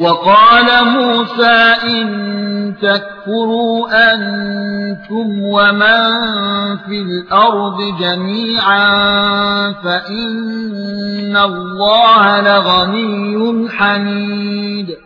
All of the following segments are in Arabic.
وَقَالَ مُوسَى إِن تَكْفُرُوا أَنتُمْ وَمَن فِي الْأَرْضِ جَمِيعًا فَإِنَّ اللَّهَ لَغَنِيٌّ حَمِيدٌ.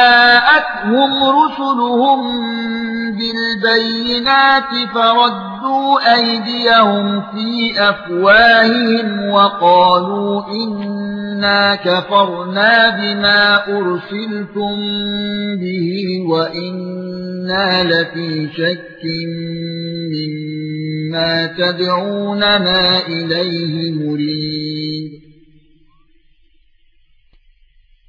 بالبينات فردوا أيديهم في أفواههم وقالوا إنا كفرنا بما أرسلتم به وإنا لفي شك مما تدعوننا إليه مريد